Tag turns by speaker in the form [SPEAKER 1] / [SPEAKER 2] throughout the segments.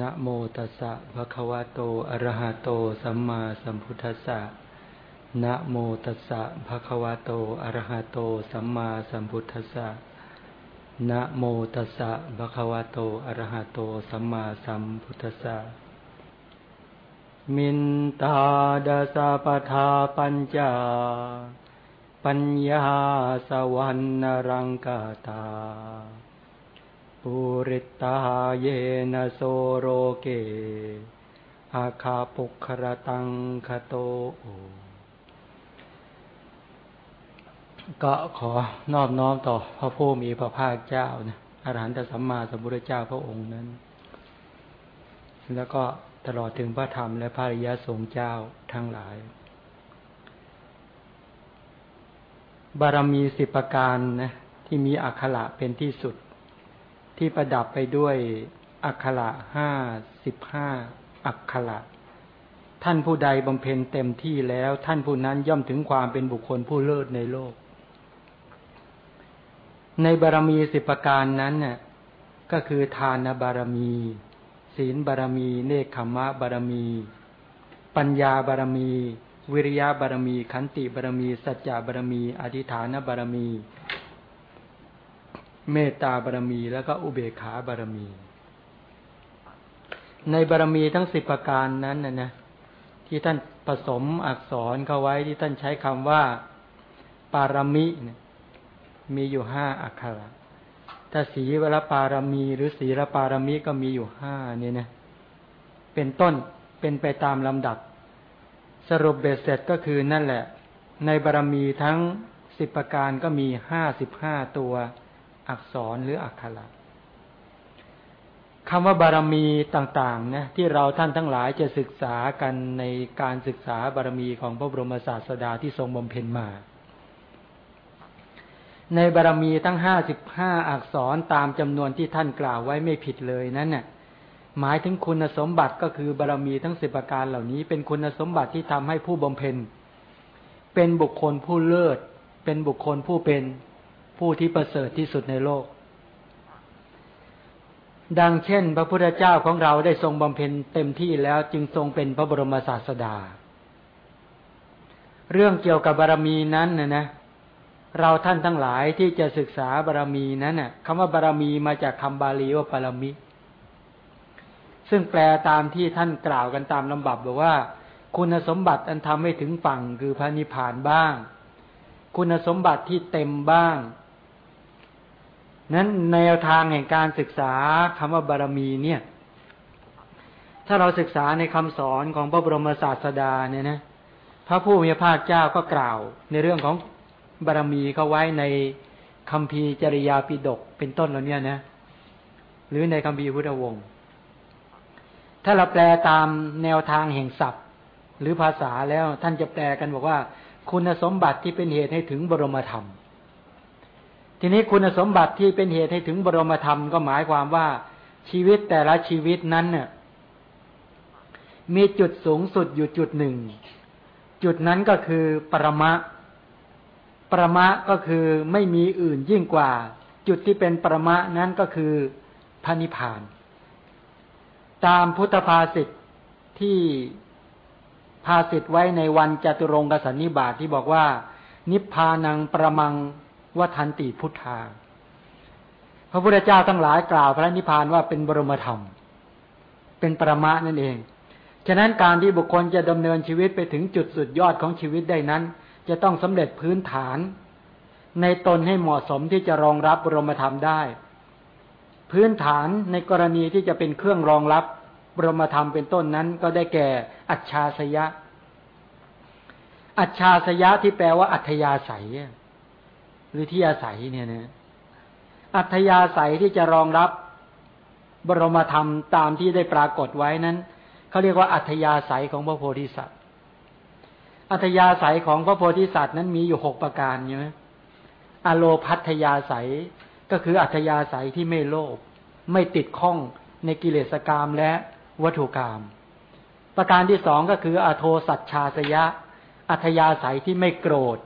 [SPEAKER 1] นะโมตัสสะภะคะวะโต อะระหะโต สัมมาสัมพุทธัสสะ นะโมตัสสะภะคะวะโต อะระหะโต สัมมาสัมพุทธัสสะ นะโมตัสสะภะคะวะโต อะระหะโต สัมมาสัมพุทธัสสะ มินตาดาสะปทาปัญจา ปัญญาสวรรณรังกาตา ปุริตาเยนะโสโรเก อาคาปุครตังคโต ก็ขอนอบน้อมต่อพระผู้มีพระภาคเจ้านะอรหันตสัมมาสัมพุทธเจ้าพระองค์นั้น แล้วก็ตลอดถึงพระธรรมและพระริยสงฆ์เจ้าทั้งหลาย บารมีสิบประการนะที่มีอักขระเป็นที่สุด ที่ประดับไปด้วยอักขระห้าสิบห้าอักขระท่านผู้ใดบำเพ็ญเต็มที่แล้ว ท่านผู้นั้นย่อมถึงความเป็นบุคคลผู้เลิศในโลก ในบารมีสิบประการนั้นน่ะก็คือทานบารมี ศีลบารมี เนคขมะบารมี ปัญญาบารมี วิริยะบารมี ขันติบารมี สัจจะบารมี อธิฐานบารมี เมตตาบารมี แล้วก็อุเบกขาบารมี ในบารมีทั้งสิบประการนั้นนะนะที่ท่านผสมอักษรเข้าไว้ที่ท่านใช้คำว่า ปารมินะมีอยู่ห้าอักขระถ้าสีวรปารมี หรือสีรปารมีก็มีอยู่ห้าเนี่ยนะ เป็นต้นเป็นไปตามลำดับ สรุปเบ็ดเสร็จก็คือนั่นแหละ ในบารมีทั้งสิบประการก็มีห้าสิบห้าตัว อักษรหรืออักขระคำว่าบารมีต่างๆนะที่เราท่านทั้งหลายจะศึกษากันในการศึกษาบารมีของพระบรมศาสดาที่ทรงบำเพ็ญมา ในบารมีทั้งห้าสิบห้าอักษรตามจำนวนที่ท่านกล่าวไว้ไม่ผิดเลยนั้นน่ะหมายถึงคุณสมบัติก็คือบารมีทั้งสิบประการเหล่านี้ เป็นคุณสมบัติที่ทำให้ผู้บำเพ็ญ เป็นบุคคลผู้เลิศ เป็นบุคคลผู้เป็น ผู้ที่ประเสริฐที่สุดในโลก ดังเช่น พระพุทธเจ้าของเราได้ทรงบำเพ็ญเต็มที่แล้วจึงทรงเป็นพระบรมศาสดา เรื่องเกี่ยวกับบารมีนั้นนะนะ เราท่านทั้งหลายที่จะศึกษาบารมีนั้นน่ะคำว่าบารมีมาจากคำบาลีว่าปรมิ ซึ่งแปลตามที่ท่านกล่าวกันตามลำบับบอกว่า คุณสมบัติอันทำให้ถึงฝั่งคือพระนิพพานบ้าง คุณสมบัติที่เต็มบ้าง นั้นแนวทางแห่งการศึกษาคำว่าบารมีเนี่ย ถ้าเราศึกษาในคำสอนของพระบรมศาสดาเนี่ยนะพระผู้มีพระเจ้าก็กล่าว ในเรื่องของบารมีเขาไว้ในคำพีจริยาปิดกเป็นต้นเหล่านี้นะหรือในคำพีพุทธวงศ์ถ้าเราแปลตามแนวทางแห่งศัพท์ หรือภาษาแล้วท่านจะแปลกันบอกว่า คุณสมบัติที่เป็นเหตุให้ถึงบรมธรรม ทีนี้คุณสมบัติที่เป็นเหตุให้ถึงบรมธรรมก็หมายความว่าชีวิตแต่ละชีวิตนั้นเนี่ยมีจุดสูงสุดอยู่จุดหนึ่ง จุดนั้นก็คือปรมะ ปรมะก็คือไม่มีอื่นยิ่งกว่า จุดที่เป็นปรมะนั้นก็คือพระนิพพาน ตามพุทธภาษิตที่ภาษิตไว้ในวันจตุรงกสันนิบาตทที่บอกว่า นิพพานังประมัง ว่าทันติพุทธา พระพุทธเจ้าทั้งหลายกล่าวพระนิพพานว่าเป็นบรมธรรม เป็นประมะนั่นเอง ฉะนั้นการที่บุคคลจะดำเนินชีวิตไปถึงจุดสุดยอดของชีวิตได้นั้น จะต้องสำเร็จพื้นฐาน ในตนให้เหมาะสมที่จะรองรับบรมธรรมได้ พื้นฐานในกรณีที่จะเป็นเครื่องรองรับบรมธรรมเป็นต้นนั้นก็ได้แก่อัจฉาสยะ อัจฉาสยะที่แปลว่าอัธยาศัย หรือที่อาศัยเนี่ยนะอัธยาศัยที่จะรองรับบรมธรรมตามที่ได้ปรากฏไว้นั้นเขาเรียกว่าอัธยาศัยของพระโพธิสัตว์ อัธยาศัยของพระโพธิสัตว์นั้นมีอยู่หกประการใช่ไหมอโลพัทยาศัยก็คืออัธยาศัยที่ไม่โลภไม่ติดข้องในกิเลสกรรมและวัตถุกรรมประการที่สองก็คืออโทสัจชาสยะ อัธยาศัยที่ไม่โกรธ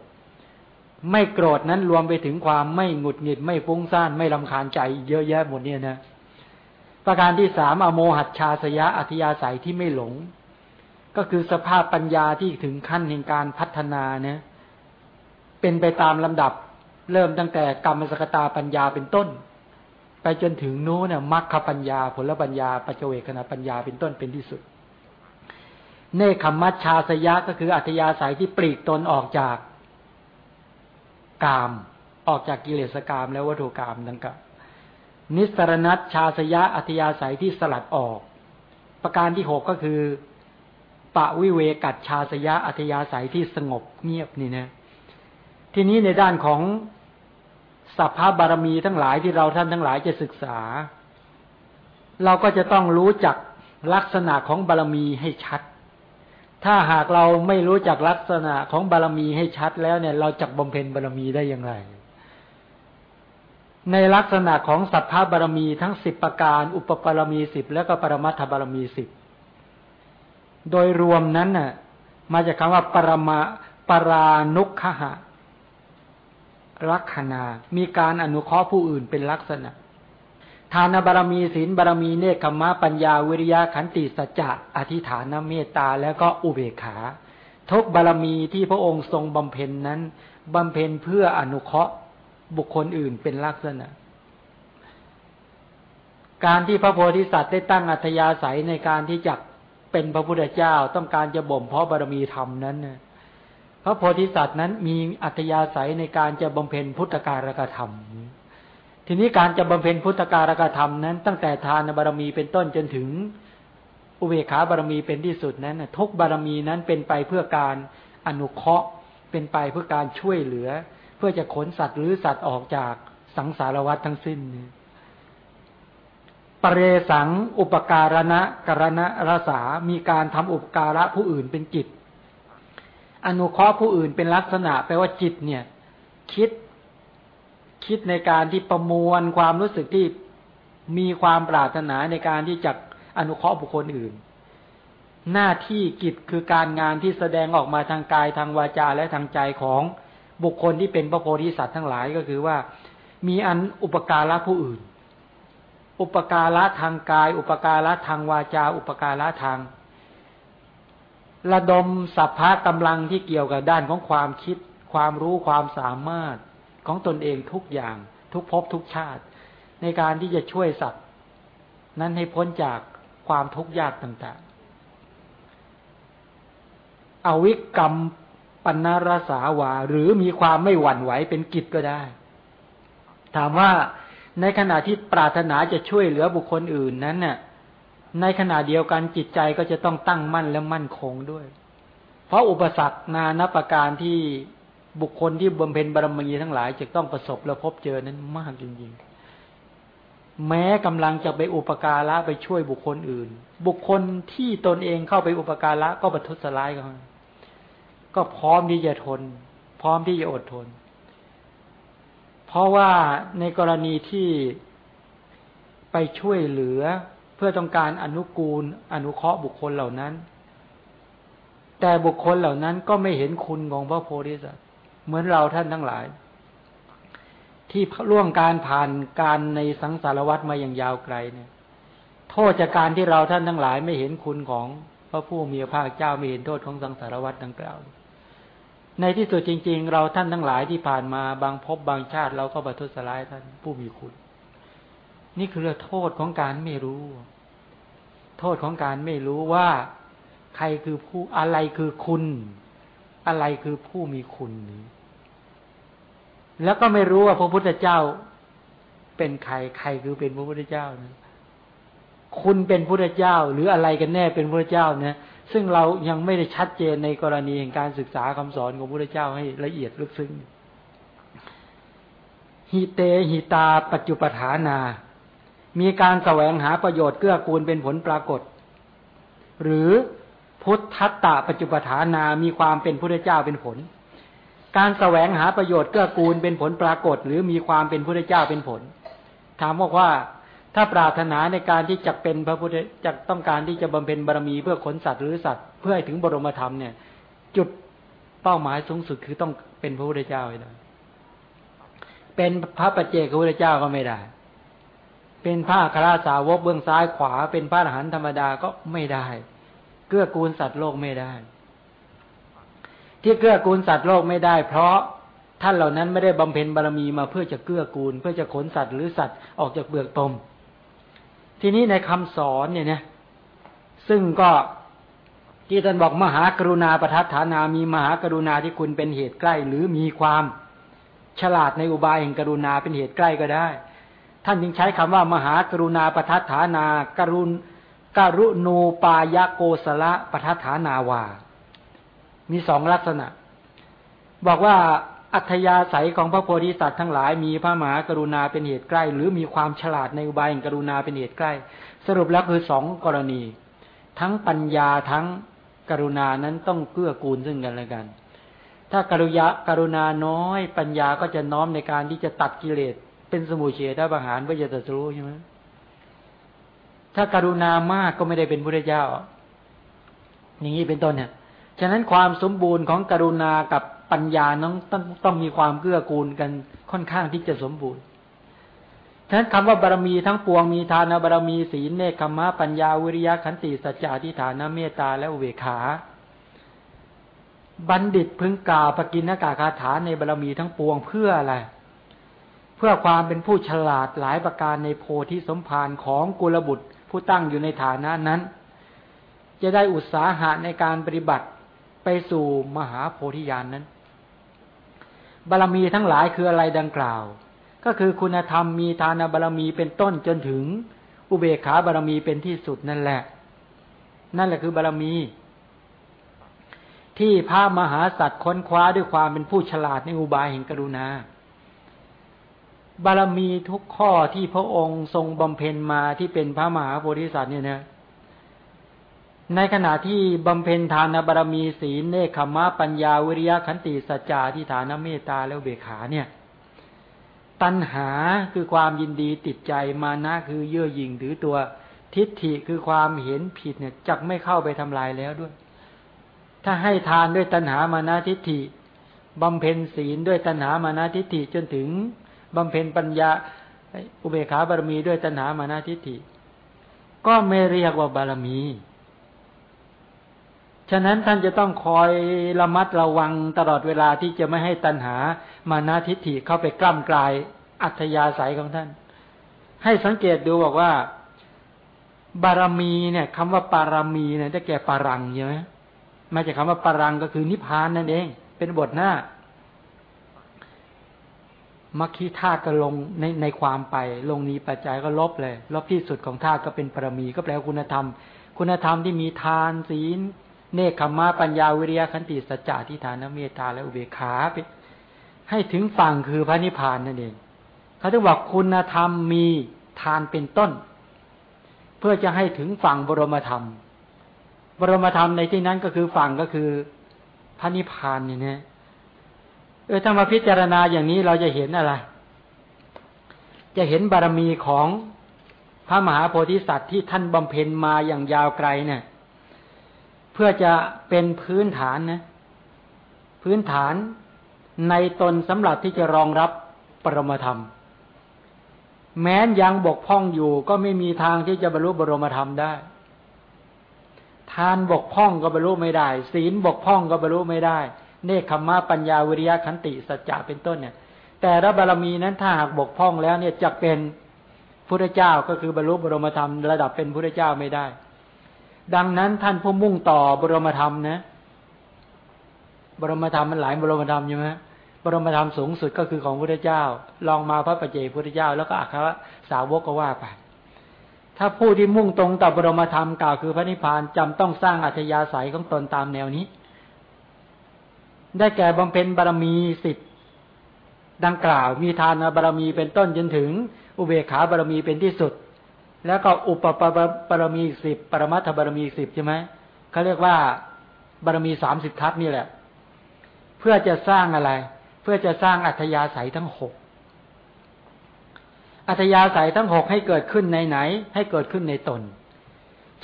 [SPEAKER 1] ไม่โกรธนั้นรวมไปถึงความไม่หงุดหงิดไม่ฟุ้งซ่านไม่ลำคาญใจเยอะแยะหมดเนี่ยนะประการที่สามอโมหัตชาสยะอธิยาศัยที่ไม่หลง ก็คือสภาพปัญญาที่ถึงขั้นแห่งการพัฒนาเนี่ยเป็นไปตามลำดับ เริ่มตั้งแต่กรรมสกตาปัญญาเป็นต้น ไปจนถึงนู้นเนี่ยมรรคปัญญา ผลปัญญาปัจเจเวคณปัญญาเป็นต้นเป็นที่สุดเนคขมัชชาสยะก็คืออัธยาศัยที่ปลีกตนออกจาก กาม ออกจากกิเลสกามและวัตถุกามดังกล่าวนิสรณัตชาสยะอัธยาศัยที่สลัดออก ประการที่หกก็คือปะวิเวกัดชาสยะอัธยาศัยที่สงบเงียบนี่นะทีนี้ในด้านของสัพพะบารมีทั้งหลายที่เราท่านทั้งหลายจะศึกษา เราก็จะต้องรู้จักลักษณะของบารมีให้ชัด ถ้าหากเราไม่รู้จักลักษณะของบารมีให้ชัดแล้วเนี่ย เราจะบำเพ็ญบารมีได้อย่างไร ในลักษณะของสัพพะบารมีทั้งสิบประการ อุปปารมีสิบแล้วก็ปรมัตถบารมีสิบโดยรวมนั้นน่ะ มาจากคำว่าปรมาปรานุขหะลักษณามีการอนุเคราะห์ผู้อื่นเป็นลักษณะ ทานบารมีศีลบารมีเนคขมะปัญญาวิริยะขันติสัจจะอธิฐานเมตตาแล้วก็อุเบกขา ทุกบารมีที่พระองค์ทรงบำเพ็ญนั้นบำเพ็ญเพื่ออนุเคราะห์บุคคลอื่นเป็นลักษณะ การที่พระโพธิสัตว์ได้ตั้งอัธยาศัยในการที่จะเป็นพระพุทธเจ้าต้องการจะบ่มเพาะบารมีธรรมนั้นพระโพธิสัตว์นั้นมีอัธยาศัยในการจะบำเพ็ญพุทธการกธรรม ทีนี้การจะบำเพ็ญพุทธการกธรรมนั้น ตั้งแต่ทานบารมีเป็นต้นจนถึงอุเบกขาบารมีเป็นที่สุดนั้นทุกบารมีนั้นเป็นไปเพื่อการอนุเคราะห์ เป็นไปเพื่อการช่วยเหลือ เพื่อจะขนสัตว์หรือสัตว์ออกจากสังสารวัฏทั้งสิ้นปเรสังอุปการณะกรณะรสามีการทำอุปการะผู้อื่นเป็นจิต อนุเคราะห์ผู้อื่นเป็นลักษณะแปลว่าจิตเนี่ย คิด คิดในการที่ประมวลความรู้สึกที่มีความปรารถนาในการที่จะอนุเคราะห์บุคคลอื่น หน้าที่กิจคือการงานที่แสดงออกมาทางกายทางวาจาและทางใจของบุคคลที่เป็นพระโพธิสัตว์ทั้งหลายก็คือว่า มีอันอุปการะผู้อื่น อุปการะทางกาย อุปการะทางวาจา อุปการะทาง ระดมสัพพะกำลังที่เกี่ยวกับด้านของความคิด ความรู้ความสามารถ ของตนเองทุกอย่าง ทุกภพทุกชาติ ในการที่จะช่วยสัตว์ นั้นให้พ้นจากความทุกข์ยากต่างๆ อวิกรรมปัญนารสาวา หรือมีความไม่หวั่นไหวเป็นกิจก็ได้ ถามว่าในขณะที่ปรารถนาจะช่วยเหลือบุคคลอื่นนั้นน่ะ ในขณะเดียวกันจิตใจก็จะต้องตั้งมั่นและมั่นคงด้วย เพราะอุปสรรคนานาประการที่ บุคคลที่บำเพ็ญบารมีทั้งหลาย จะต้องประสบและพบเจอนั้นมากจริงๆ แม้กำลังจะไปอุปการะไปช่วยบุคคลอื่น บุคคลที่ตนเองเข้าไปอุปการะก็ประทุษร้ายกันก็พร้อมที่จะทน พร้อมที่จะอดทน เพราะว่าในกรณีที่ไปช่วยเหลือเพื่อต้องการอนุกูล อนุเคราะห์บุคคลเหล่านั้น แต่บุคคลเหล่านั้นก็ไม่เห็นคุณของพระโพธิสัตว์ เหมือนเราท่านทั้งหลาย ที่ล่วงการผ่านการในสังสารวัฏมาอย่างยาวไกลเนี่ย โทษจากการที่เราท่านทั้งหลายไม่เห็นคุณของพระผู้มีพระภาคเจ้าไม่เห็นโทษของสังสารวัฏดังกล่าว ในที่สุดจริง ๆ เราท่านทั้งหลายที่ผ่านมาบางพบบางชาติเราก็บัทุสลายท่านผู้มีคุณ นี่คือโทษของการไม่รู้ โทษของการไม่รู้ว่า ใครคือผู้อะไรคือคุณ อะไรคือผู้มีคุณนี้ แล้วก็ไม่รู้ว่าพระพุทธเจ้า เป็นใครใครคือเป็นพระพุทธเจ้านะคุณเป็นพระพุทธเจ้า หรืออะไรกันแน่เป็นพระเจ้านี่ยซึ่งเรายังไม่ได้ชัดเจนในกรณีแห่งการศึกษาคำสอนของพระเจ้าให้ละเอียดลึกซึ้งฮิเตหิตา ปัจจุปฐานา มีการแสวงหาประโยชน์เกื้อกูลเป็นผลปรากฏ หรือ พุทธัตตาปัจจุปฐานามีความเป็นพระเจ้าเป็นผล การแสวงหาประโยชน์เกื้อกูลเป็นผลปรากฏ หรือมีความเป็นพระเจ้าเป็นผล ถามบอกว่าถ้าปรารถนาในการที่จะเป็นพระพุทธจะต้องการที่จะบำเพ็ญบารมีเพื่อขนสัตว์หรือสัตว์เพื่อให้ถึงบรมธรรมเนี่ย จุดเป้าหมายสูงสุดคือต้องเป็นพระพุทธเจ้าให้ได้เป็นพระปัจเจกพระพุทธเจ้าก็ไม่ได้ เป็นพระคราสาวกเบื้องซ้ายขวา เป็นพระอรหันต์ธรรมดาก็ไม่ได้ เกื้อกูลสัตว์โลกไม่ได้ ที่เกื้อกูลสัตว์โลกไม่ได้ เพราะท่านเหล่านั้นไม่ได้บำเพ็ญบารมีมาเพื่อจะเกื้อกูล เพื่อจะขนสัตว์หรือสัตว์ออกจากเบือกตม ทีนี้ในคำสอนเนี่ยนะซึ่งก็ที่ท่านบอกมหากรุณาประทัดฐานามีมหากรุณาที่คุณเป็นเหตุใกล้ หรือมีความฉลาดในอุบายแห่งกรุณาเป็นเหตุใกล้ก็ได้ ท่านจึงใช้คำว่ามหากรุณาประทัดฐานา กรุณ กรุณูปายโกสละปทัฐานาวา มีสองลักษณะ บอกว่าอัธยาศัยของพระโพธิสัตว์ทั้งหลายมีพระมหากรุณาเป็นเหตุใกล้ หรือมีความฉลาดในอุบายแห่งกรุณาเป็นเหตุใกล้ สรุปแล้วคือสองกรณี ทั้งปัญญาทั้งกรุณานั้นต้องเกื้อกูลซึ่งกันและกัน ถ้ากรุยะกรุณาน้อย ปัญญาก็จะน้อมในการที่จะตัดกิเลสเป็นสมุเฉทบางหารเพื่อจะตรัสรู้ใช่ไหม ถ้าการุณามากก็ไม่ได้เป็นพระเจ้าอย่างนี้เป็นต้นเนี่ย ฉะนั้นความสมบูรณ์ของกรุณากับปัญญาต้องต้องต้องมีความเกื้อกูลกันค่อนข้างที่จะสมบูรณ์ ฉะนั้นคำว่าบารมีทั้งปวงมีทานบารมีศีลเนคขมะปัญญาวิริยะขันติสัจจะทิฏฐานเมตตาและอุเบกขา บัณฑิตพึงกล่าวปกินนากาคาถาในบารมีทั้งปวงเพื่ออะไร เพื่อความเป็นผู้ฉลาดหลายประการในโพธิสมภารของกุลบุตร ผู้ตั้งอยู่ในฐานะนั้น จะได้อุตสาหะในการปฏิบัติไปสู่มหาโพธิญาณนนั้น บารรมีทั้งหลายคืออะไรดังกล่าว ก็คือคุณธรรมมีทานบารรมีเป็นต้นจนถึง อุเบกขาบารรมีเป็นที่สุดนั่นแหละ นั่นแหละคือบารรมี ที่พระมหาสัตว์ค้นคว้าด้วยความเป็นผู้ฉลาดในอุบายแห่งกรุณา บารมีทุกข้อที่พระองค์ทรงบำเพ็ญมาที่เป็นพระมหาโพธิสัตว์เนี่ยนะ ในขณะที่บำเพ็ญทานบารมีศีลเนคขมะปัญญาวิริยะขันติสัจจาที่ฐานเมตตาแล้วเบขาเนี่ย ตัณหาคือความยินดีติดใจมานะคือเยื่อหยิ่งถือตัวทิฏฐิคือความเห็นผิดเนี่ยจักไม่เข้าไปทำลายแล้วด้วย ถ้าให้ทานด้วยตัณหามานะทิฏฐิบำเพ็ญศีลด้วยตัณหามานะทิฏฐิจนถึง บำเพ็ญปัญญา อุเบกขาบารมีด้วยตัณหามานะทิฏฐิ ก็ไม่เรียกว่าบารมี ฉะนั้นท่านจะต้องคอยระมัดระวังตลอดเวลาที่จะไม่ให้ตัณหามานาทิฏฐิเข้าไปกล้ำกลายอัธยาศัยของท่าน ให้สังเกตดูบอกว่า บารมีเนี่ยคำว่าปารามีเนี่ยจะแก่ปารังใช่ไหมมาจากคำว่าปารังก็คือนิพพานนั่นเอง เป็นบทหน้า มัคคีธาตุก็ลงในในความไป ลงนี้ปัจจัยก็ลบเลยลบที่สุดของธาตุก็เป็นปรมีก็แปลว่าคุณธรรม คุณธรรมที่มีทานศีล เนคขมาปัญญาวิริยะขันติสัจจะทิฏฐานเมตตาและอุเบกขาไปให้ถึงฝั่งคือพระนิพพานนั่นเองเขาต้องบอกคุณธรรมมีทานเป็นต้น เพื่อจะให้ถึงฝั่งบรมธรรม บรมธรรมในที่นั้นก็คือฝั่งก็คือพระนิพพานเนี่ยนะ เออถ้ามาพิจารณาอย่างนี้เราจะเห็นอะไร จะเห็นบารมีของพระมหาโพธิสัตว์ที่ท่านบำเพ็ญมาอย่างยาวไกลเนี่ย เพื่อจะเป็นพื้นฐานนะ พื้นฐานในตนสำหรับที่จะรองรับปรมธรรม แม้นยังบกพร่องอยู่ก็ไม่มีทางที่จะบรรลุบรมธรรมได้ ทานบกพร่องก็บรรลุไม่ได้ ศีลบกพร่องก็บรรลุไม่ได้ เนคขมะปัญญาวิริยะขันติสัจจะเป็นต้นเนี่ย แต่ละบารมีนั้นถ้าหากบกพร่องแล้วเนี่ยจะเป็นพุทธเจ้าก็คือบรรลุบรมธรรมระดับเป็นพุทธเจ้าไม่ได้ ดังนั้นท่านผู้มุ่งต่อบรมธรรมนะบรมธรรมมันหลายบรมธรรมใช่ไหมบรมธรรมสูงสุดก็คือของพระเจ้า ลองมาพระปัจเจกพระเจ้า แล้วก็อัครสาวกก็ว่าไป ถ้าผู้ที่มุ่งตรงต่อบรมธรรมกล่าวคือพระนิพพานจำต้องสร้างอัธยาศัยของตนตามแนวนี้ ได้แก่บำเพ็ญบารมีสิบดังกล่าว มีทานบารมีเป็นต้นจนถึง อุเบกขาบารมีเป็นที่สุด แล้วก็อุปปบารมีสิบปรมัตถบารมีสิบใช่ไหมเขาเรียกว่าบารมีสามสิบทัศนี่แหละ เพื่อจะสร้างอะไร เพื่อจะสร้างอัธยาศัยทั้งหกอัธยาศัยทั้งหกให้เกิดขึ้นในไหน ให้เกิดขึ้นในตน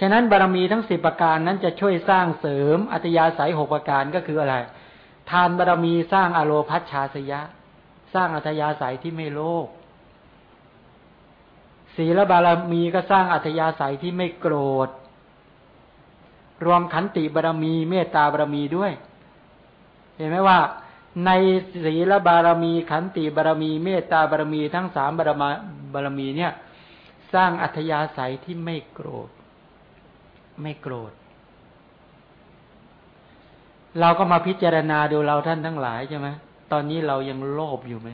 [SPEAKER 1] ฉะนั้นบารมีทั้งสิบประการนั้นจะช่วยสร้างเสริมอัธยาศัยหกประการก็คืออะไร ทานบารมีสร้างอโลพัชชาสยะ สร้างอัธยาศัยที่ไม่โลภศีลบารมีก็สร้างอัธยาศัยที่ไม่โกรธ รวมขันติบารมีเมตตาบารมีด้วย เห็นไหมว่า ในศีลบารมีขันติบารมีเมตตาบารมีทั้งสามบารมาบารมีเนี่ย สร้างอัธยาศัยที่ไม่โกรธ ไม่โกรธ เราก็มาพิจารณาดูเราท่านทั้งหลายใช่ไหมตอนนี้เรายังโลภอยู่ไหม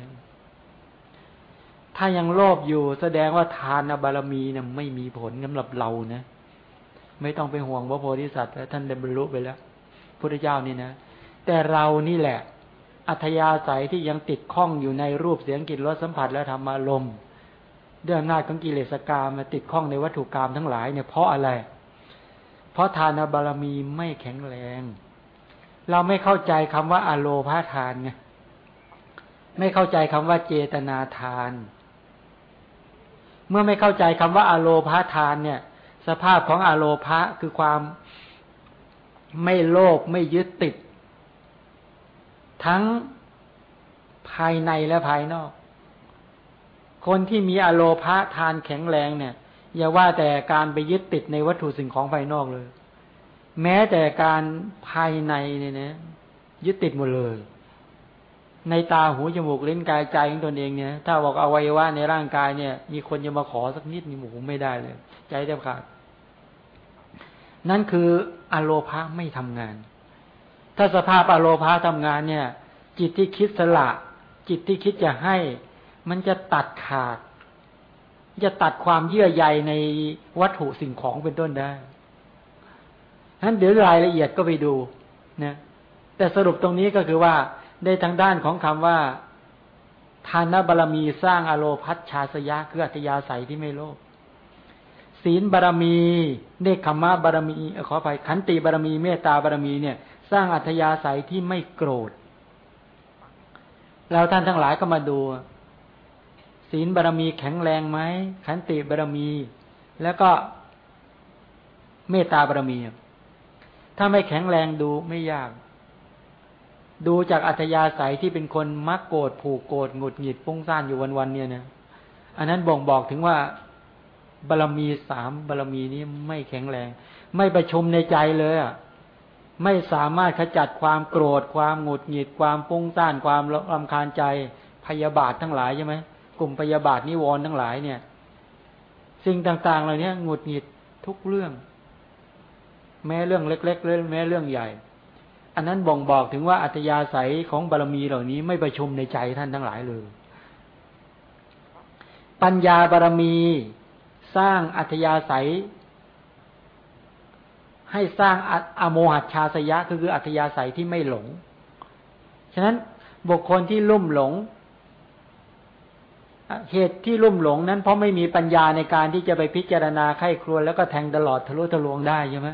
[SPEAKER 1] ถ้ายังโลภอยู่แสดงว่าทานบารมีเนี่ยไม่มีผลสำหรับเรานะไม่ต้องไปห่วงพระโพธิสัตว์ท่านได้บรรลุไปแล้วพุทธเจ้านี่นะแต่เรานี่แหละ อัธยาศัยที่ยังติดข้องอยู่ในรูปเสียงกลิ่นรสสัมผัสและธรรมารมณ์เรื่องหน้าของกิเลสกรรมมาติดข้องในวัตถุกรรมทั้งหลายเนี่ยเพราะอะไร เพราะทานบารมีไม่แข็งแรง เราไม่เข้าใจคำว่าอโลภาทานไงไม่เข้าใจคำว่าเจตนาทาน เมื่อไม่เข้าใจคำว่าอโลภาทานเนี่ย สภาพของอโลภะคือความไม่โลภไม่ยึดติด ทั้งภายในและภายนอก คนที่มีอโลภะทานแข็งแรงเนี่ย อย่าว่าแต่การไปยึดติดในวัตถุสิ่งของภายนอกเลย แม้แต่การภายในเนี่ยนะยึดติดหมดเลย ในตาหูจมูกลิ้นกายใจของตนเองเนี่ย ถ้าบอกอวัยวะในร่างกายเนี่ย มีคนจะมาขอสักนิดนี่หมูไม่ได้เลย ใจแทบขาดนั่นคืออโลภาไม่ทำงาน ถ้าสภาพอโลภาทำงานเนี่ย จิตที่คิดสละ จิตที่คิดจะให้ มันจะตัดขาด จะตัดความเยื่อใยในวัตถุสิ่งของเป็นต้นได้ นั้นเดี๋ยวรายละเอียดก็ไปดูนะแต่สรุปตรงนี้ก็คือว่าได้ทางด้านของคำว่าทานบารรมีสร้างอโลพัชชาสยะคืออัตยาศัยที่ไม่โลภศีลบารรมี เนคขมะบารรมี ขออภัยขันติบารรมีเมตตาบารรมีเนี่ย สร้างอัธยาศัยที่ไม่โกรธแล้วท่านทั้งหลายก็มาดู ศีลบารรมีแข็งแรงไหมขันติบารรมี แล้วก็เมตตาบารรมี ถ้าไม่แข็งแรงดูไม่ยาก ดูจากอัธยาศัยที่เป็นคนมักโกรธผูกโกรธหงุดหงิดปุ้งซ่านอยู่วันๆเนี่ยนะอันนั้นบ่งบอกถึงว่าบารรมีสามบารรมีนี้ไม่แข็งแรง ไม่ประชุมในใจเลยอะไม่สามารถขจัดความโกรธ ความหงุดหงิด ความปุ้งซ่าน ความรำคาญใจพยาบาททั้งหลายใช่ไหมกลุ่มพยาบาทนิวรณ์ทั้งหลายเนี่ย สิ่งต่างๆเหล่านี้หงุดหงิดทุกเรื่อง แม้เรื่องเล็กๆเลยแม้เรื่องใหญ่ อันนั้นบ่งบอกถึงว่าอัตยาศัยของบารมีเหล่านี้ไม่ประชุมในใจท่านทั้งหลายเลย ปัญญาบารมีสร้างอัตยาศัย ให้สร้างอโมหัชชาสยะคืออัตยาศัยที่ไม่หลง ฉะนั้นบุคคลที่ลุ่มหลงเหตุที่ลุ่มหลงนั้นเพราะไม่มีปัญญาในการที่จะไปพิจารณาไข้ครวญแล้วก็แทงตลอดทะลุทะลวงได้ใช่ไหม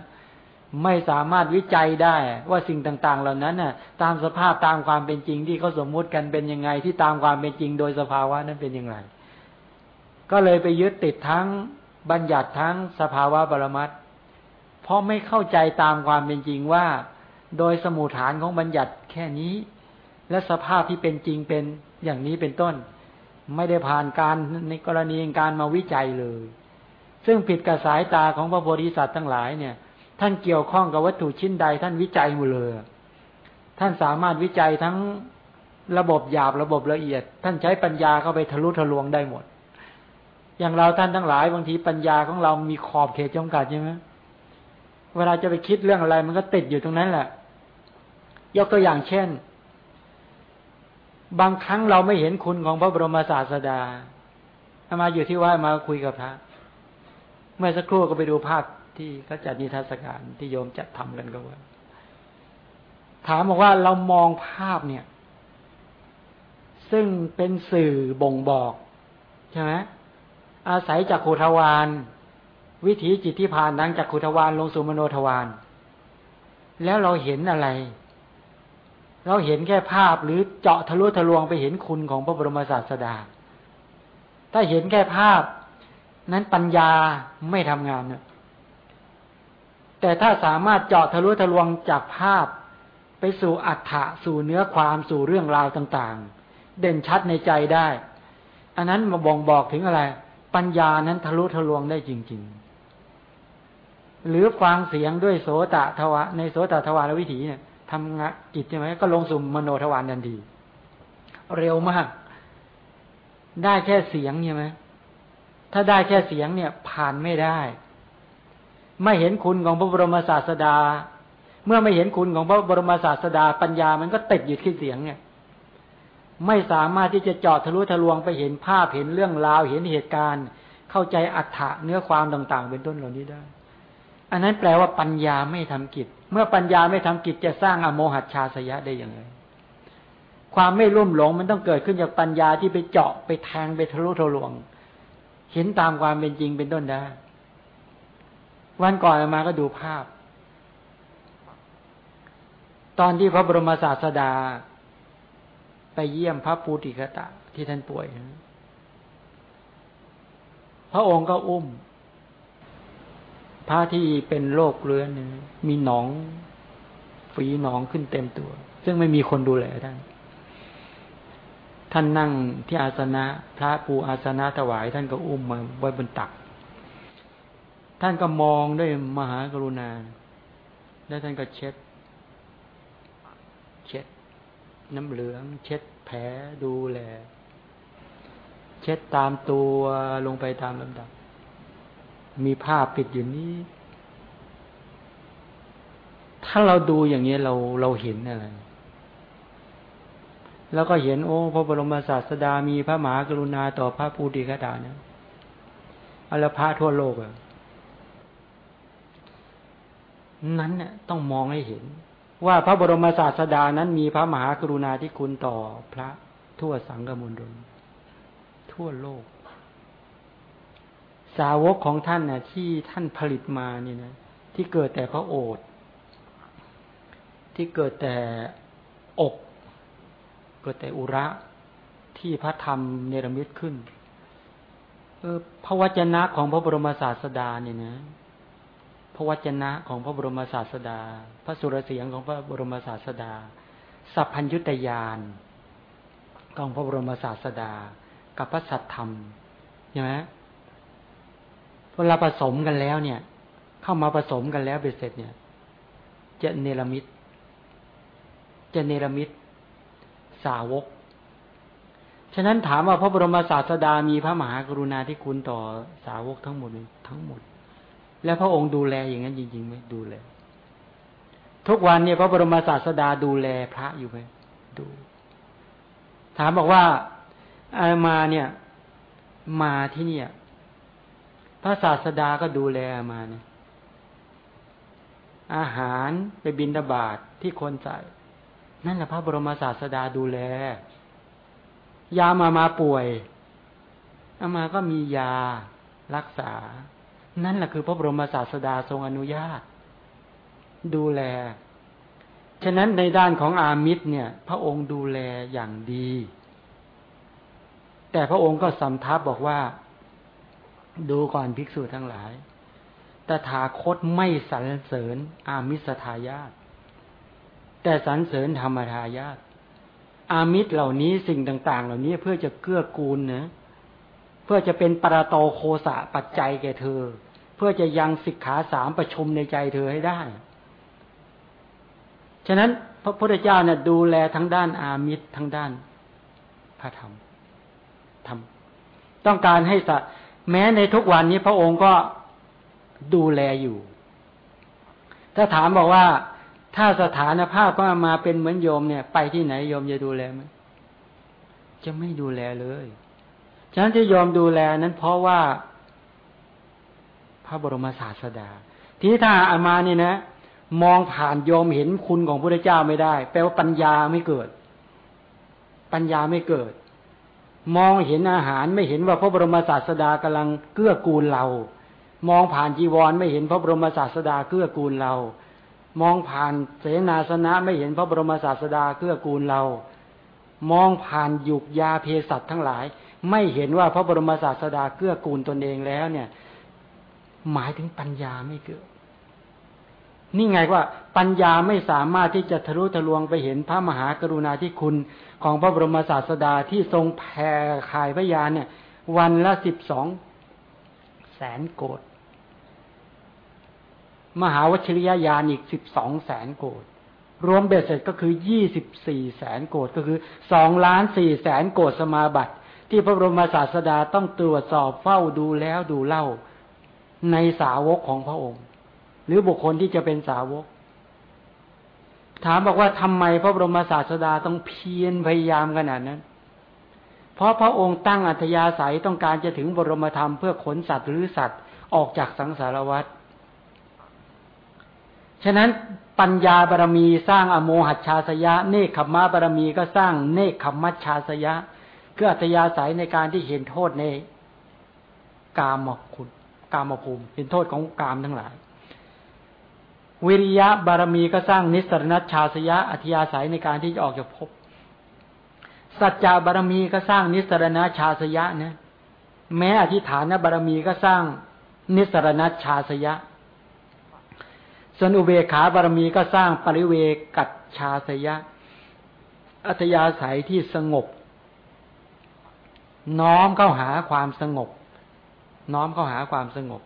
[SPEAKER 1] ไม่สามารถวิจัยได้ว่าสิ่งต่าง ๆ เหล่านั้นน่ะ ตามสภาพตามความเป็นจริงที่เขาสมมุติกันเป็นยังไงที่ตามความเป็นจริงโดยสภาวะนั้นเป็นยังไง ก็เลยไปยึดติดทั้งบัญญัติทั้งสภาวะปรมัตเพราะไม่เข้าใจตามความเป็นจริงว่า โดยสมุฐานของบัญญัติแค่นี้ และสภาพที่เป็นจริงเป็นอย่างนี้เป็นต้น ไม่ได้ผ่านการในกรณีการมาวิจัยเลย ซึ่งผิดกับสายตาของพระโพธิสัตว์ทั้งหลายเนี่ย ท่านเกี่ยวข้องกับวัตถุชิ้นใด ท่านวิจัยหมดเลย ท่านสามารถวิจัยทั้งระบบหยาบระบบละเอียด ท่านใช้ปัญญาเข้าไปทะลุทะลวงได้หมด อย่างเราท่านทั้งหลายบางทีปัญญาของเรามีขอบเขตจำกัดใช่ไหมเวลาจะไปคิดเรื่องอะไร มันก็ติดอยู่ตรงนั้นแหละ ยกตัวอย่างเช่น บางครั้งเราไม่เห็นคุณของพระบรมศาสดามาอยู่ที่ว่ามาคุยกับพระ เมื่อสักครู่ก็ไปดูภาพ ที่เขาจัดนิทรรศการที่โยมจัดทำกันก็ว่า ถามบอกว่าเรามองภาพเนี่ย ซึ่งเป็นสื่อบ่งบอกใช่ไหมอาศัยจากขุทวานวิถีจิตที่ผ่านทางจากขุทวานลงสู่มโนทวานแล้วเราเห็นอะไร เราเห็นแค่ภาพหรือเจาะทะลุทะลวงไปเห็นคุณของพระบรมศาสดา ถ้าเห็นแค่ภาพ นั้นปัญญาไม่ทำงานเนี่ย แต่ถ้าสามารถเจาะทะลุทะลวงจากภาพ ไปสู่อัฏฐะสู่เนื้อความสู่เรื่องราวต่างๆ เด่นชัดในใจได้ อันนั้นมาบ่งบอกถึงอะไร ปัญญานั้นทะลุทะลวงได้จริง ๆ หรือฟังเสียงด้วยโสตะทวะ ในโสตะทวารวิถีเนี่ยทำงานจิตใช่ไหมก็ลงสู่มโนทวารทันที เร็วมาก ได้แค่เสียงใช่ไหมถ้าได้แค่เสียงเนี่ย ผ่านไม่ได้ ไม่เห็นคุณของพระบรมศาสดา เมื่อไม่เห็นคุณของพระบรมศาสดา ปัญญามันก็ติดอยู่ที่เสียงเนี่ย ไม่สามารถที่จะเจาะทะลุทะลวงไปเห็นภาพเห็นเรื่องราวเห็นเหตุการณ์ เข้าใจอัฏฐะเนื้อความต่าง ๆ เป็นต้นเหล่านี้ได้ อันนั้นแปลว่าปัญญาไม่ทำกิจ เมื่อปัญญาไม่ทำกิจจะสร้างอโมหัชชาสยะได้อย่างไรความไม่รุ่มหลงมันต้องเกิดขึ้นจากปัญญาที่ไปเจาะไปแทงไปทะลุทะลวง เห็นตามความเป็นจริงเป็นต้นได้ วันก่อนมาก็ดูภาพ ตอนที่พระบรมศาสดา ไปเยี่ยมพระปูติกตะ ที่ท่านป่วย พระองค์ก็อุ้ม พระที่เป็นโรคเรื้อนมีหนอง ฝีหนองขึ้นเต็มตัว ซึ่งไม่มีคนดูแลท่านท่านนั่งที่อาสนะ พระปูอาสนะถวาย ท่านก็อุ้มมาไว้บนตัก ท่านก็มองด้วยมหากรุณา แล้วท่านก็เช็ด เช็ด น้ำเหลือง เช็ดแผลดูแล เช็ดตามตัวลงไปตามลำดับ มีผ้าปิดอยู่นี้ ถ้าเราดูอย่างนี้เราเราเห็นอะไร แล้วก็เห็นโอ้พระบรมศาสดามีพระมหากรุณาต่อพระภูติกาดาเนี่ยอรพระทั่วโลกอะ นั้นเนี่ยต้องมองให้เห็น ว่าพระบรมศาสดานั้นมีพระมหากรุณาธิคุณต่อพระทั่วสังกมลดลทั่วโลก สาวกของท่านน่ะ ที่ท่านผลิตมาเนี่ยนะที่เกิดแต่พระโอษฐ์ที่เกิดแต่อก เกิดแต่อุระที่พระธรรมเนรมิตขึ้นเออพระวจนะของพระบรมศาสดาเนี่ยนะ ระวจนะของพระบรมศาสดา พระสุรเสียงของพระบรมศาสดา สัพพัญยุตยานของพระบรมศาสดา กับพระสัทธรรมใช่ไหมเวลาผสมกันแล้วเนี่ย เข้ามาผสมกันแล้วเบ็ดเสร็จเนี่ย จะเนรมิตจะเนรมิตสาวก ฉะนั้นถามว่าพระบรมศาสดามีพระมหากรุณาธิคุณต่อสาวกทั้งหมดทั้งหมด แล้วพระองค์ดูแลอย่างนั้นจริงๆไหมดูแล ทุกวันเนี่ยพระบรมศาสดาดูแลพระอยู่ไหมดู ถามบอกว่าอามาเนี่ย มาที่เนี่ย พระศาสดาก็ดูแลมาเนี่ยอาหารไปบินตบาตทที่คนใส่นั่นแหละพระบรมศาสดาดูแล ยามามาป่วยอามาก็มียารักษา นั่นแหละคือพระบรมศาสดาทรงอนุญาต ดูแล ฉะนั้นในด้านของอามิตรเนี่ย พระองค์ดูแลอย่างดี แต่พระองค์ก็สำทับบอกว่า ดูก่อนภิกษุทั้งหลายตถาคตไม่สรรเสริญอามิสทายาตแต่สรรเสริญธรรมทายาตอามิตรเหล่านี้สิ่งต่าง ๆ เหล่านี้เพื่อจะเกื้อกูลเนะ พื่อจะเป็นปราโตโคสะปัจจัยแก่เธอ เพื่อจะยังสิกขาสามประชุมในใจเธอให้ได้ ฉะนั้นพระพุทธเจ้าเนี่ยดูแลทั้งด้านอามิตรทั้งด้านพระธรรมทำต้องการให้สัตแม้ในทุกวันนี้พระองค์ก็ดูแลอยู่ ถ้าถามบอกว่าถ้าสถานภาพก็มาเป็นเหมือนโยมเนี่ย ไปที่ไหนโยมจะดูแลไหมจะไม่ดูแลเลย ฉะนั้นที่ยอมดูแลนั้นเพราะว่า พระบรมศาสดา ที่ถ้าอามานี่นะ มองผ่านยอมเห็นคุณของพระเจ้าไม่ได้ แปลว่าปัญญาไม่เกิด ปัญญาไม่เกิด มองเห็นอาหารไม่เห็นว่าพระบรมศาสดากำลังเกื้อกูลเรา มองผ่านจีวรไม่เห็นพระบรมศาสดาเกื้อกูลเรา มองผ่านเสนาสนะไม่เห็นพระบรมศาสดาเกื้อกูลเรา มองผ่านยุกยาเพสัตทั้งหลาย ไม่เห็นว่าพระบรมศาสดาเกื้อกูลตนเองแล้ว เนี่ย หมายถึงปัญญาไม่เกิดนี่ไงว่าปัญญาไม่สามารถที่จะทะลุทะลวงไปเห็นพระมหากรุณาธิคุณของพระบรมศาสดาที่ทรงแผ่ขายพยานเนี่ย วันละสิบสองแสนโกดมหาวชิริยญาณอีกสิบสองแสนโกดรวมเบ็ดเสร็จก็คือยี่สิบสี่แสนโกดก็คือสองล้านสี่แสนโกดสมาบัติ ที่พระบรมศาสดาต้องตรวจสอบเฝ้าดูแล้วดูเล่าในสาวกของพระองค์ หรือบุคคลที่จะเป็นสาวก ถามบอกว่าทำไมพระบรมศาสดาต้องเพียรพยายามขนาดนั้น เพราะพระองค์ตั้งอัธยาศัยต้องการจะถึงบรมธรรมเพื่อขนสัตว์หรือสัตว์ออกจากสังสารวัฏฉะนั้นปัญญาบารมีสร้างอโมหัชชาสยะ เนคขมะบารมีก็สร้างเนคขมัชชาสยะ คืออัตยาศัยในการที่เห็นโทษในกามคุณกามภูมิเห็นโทษของกามทั้งหลาย วิริยะบารมีก็สร้างนิสรณชาสยะอัธยาศัยในการที่จะออกจากภพสัจจะบารมีก็สร้างนิสรณชาสยะนะแม้อธิฐานบารมีก็สร้างนิสรณชาสยะส่วนอุเบขาบารมีก็สร้างปริเวกัจชาสยะ อัธยาศัยที่สงบ น้อมเข้าหาความสงบ น้อมเข้าหาความสงบ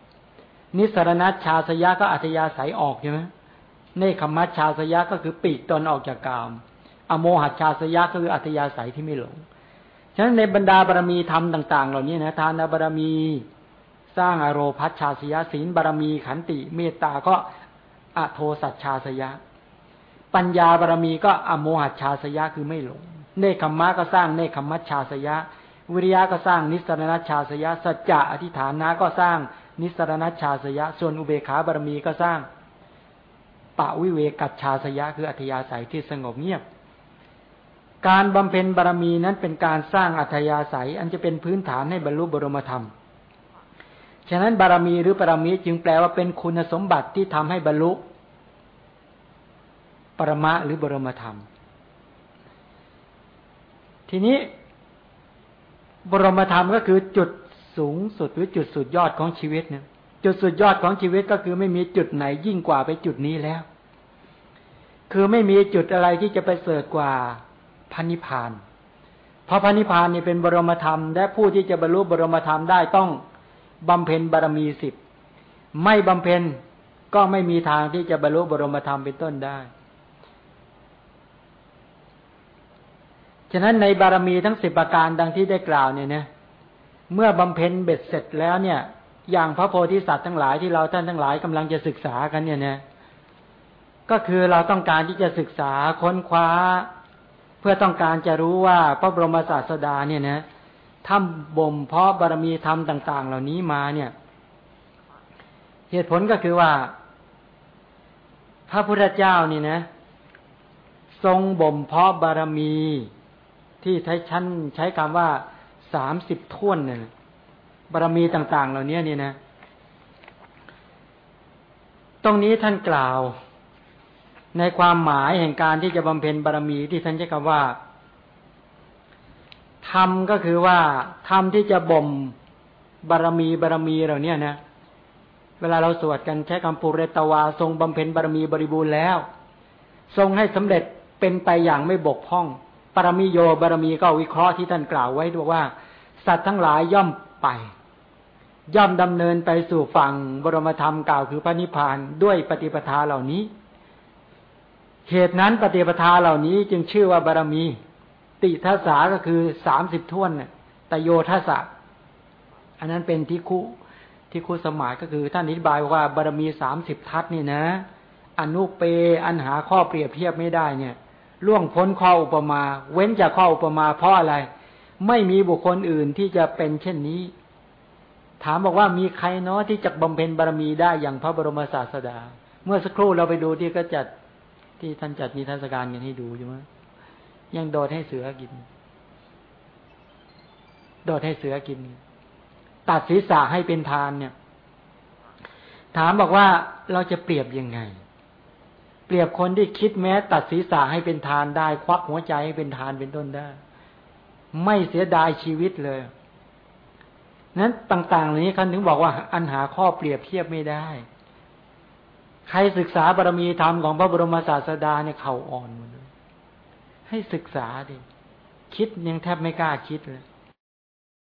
[SPEAKER 1] นิสรณชาสยะก็อัธยาศัยออกใช่ไหมเนคขมัชชาสยะก็คือปีกตนออกจากกาม อโมหัชชาสยะก็คืออัธยาศัยที่ไม่หลง ฉะนั้นในบรรดาบารมีธรรมต่าง ๆ เหล่านี้นะทานบารมี สร้างอโรพัชชาสยะศีลบารมีขันติเมตตาก็อโทสัจชาสยะ ปัญญาบารมีก็อโมหัชชาสยะคือไม่หลง เนคขมมะก็สร้างเนคขมัชชาสยะ วิริยะก็สร้างนิสรณชาสยะสัจจะอธิฐานะก็สร้างนิสรณชาสยะ ส่วนอุเบขาบารมีก็สร้างปะวิเวกัจชาสยะ คืออัธยาศัยที่สงบเงียบ การบำเพ็ญบารมีนั้นเป็นการสร้างอัธยาศัย อันจะเป็นพื้นฐานให้บรรลุบรมธรรม ฉะนั้นบารมีหรือปรมีจึงแปลว่าเป็นคุณสมบัติที่ทำให้บรรลุปรมะหรือบรมธรรม ทีนี้ บรมธรรมก็คือจุดสูงสุดหรือจุดสุดยอดของชีวิตเนี่ยจุดสุดยอดของชีวิตก็คือไม่มีจุดไหนยิ่งกว่าไปจุดนี้แล้ว คือไม่มีจุดอะไรที่จะไปเสริฐกว่าพันิพาน เพราะพันิพานนี่เป็นบรมธรรม และผู้ที่จะบรรลุบรมธรรมได้ต้องบำเพ็ญบารมีสิบ ไม่บำเพ็ญก็ไม่มีทางที่จะบรรลุบรมธรรมเป็นต้นได้ ฉะนั้นในบารมีทั้งสิบประการดังที่ได้กล่าวเนี่ยนะเมื่อบำเพ็ญเบ็ดเสร็จแล้วเนี่ย อย่างพระโพธิสัตว์ทั้งหลายที่เราท่านทั้งหลายกำลังจะศึกษากันเนี่ยนะก็คือเราต้องการที่จะศึกษาค้นคว้า เพื่อต้องการจะรู้ว่าพระบรมศาสดาเนี่ยนะทำบ่มเพาะบารมีธรรมต่าง ๆ เหล่านี้มาเนี่ย เหตุผลก็คือว่า พระพุทธเจ้านี่นะ ทรงบ่มเพาะบารมี ที่ใช้ชั้นใช้คำว่าสามสิบท่วนเนี่ยบารมีต่าง ๆ เหล่านี้นี่นะ ตรงนี้ท่านกล่าว ในความหมายแห่งการที่จะบำเพ็ญบารมีที่ท่านใช้คำว่าธรรมก็คือว่าธรรมที่จะบ่มบารมีบารมีเหล่านี้นะ เวลาเราสวดกันใช้คำปุเรตวา ทรงบำเพ็ญบารมีบริบูรณ์แล้ว ทรงให้สำเร็จเป็นไปอย่างไม่บกพร่อง ปรมีโยบารมีก็วิเคราะห์ที่ท่านกล่าวไว้ด้วยว่า สัตว์ทั้งหลายย่อมไป ย่อมดำเนินไปสู่ฝั่งบรมธรรมกล่าวคือพระนิพพานด้วยปฏิปทาเหล่านี้ เหตุนั้นปฏิปทาเหล่านี้จึงชื่อว่าบารมี ติทัศาก็คือสามสิบท่วนเนี่ยตโยทัศอันนั้นเป็นที่คุที่คุสมัยก็คือท่านอธิบายว่าบารมีสามสิบทัศนี่นะ อนุเปอันหาข้อเปรียบเทียบไม่ได้เนี่ย ล่วงพ้นข้ออุปมา เว้นจากข้ออุปมาเพราะอะไร ไม่มีบุคคลอื่นที่จะเป็นเช่นนี้ ถามบอกว่ามีใครเนาะที่จะบำเพ็ญบารมีได้อย่างพระบรมศาสดา เมื่อสักครู่เราไปดูที่ก็จัดที่ท่านจัดมีทัศการกันให้ดูใช่ไหมยังโดดให้เสือกิน โดดให้เสือกิน ตัดศีรษะให้เป็นทานเนี่ย ถามบอกว่าเราจะเปรียบยังไง เปรียบคนที่คิดแม้ ตัดศีรษะให้เป็นทานได้ ควักหัวใจให้เป็นทานเป็นต้นได้ ไม่เสียดายชีวิตเลย นั้นต่างๆเหล่านี้คันถึงบอกว่าอันหาข้อเปรียบเทียบไม่ได้ ใครศึกษาบารมีธรรมของพระบรมศาสดาเนี่ยเข่าอ่อนหมดเลยให้ศึกษาดิคิดยังแทบไม่กล้าคิดเลย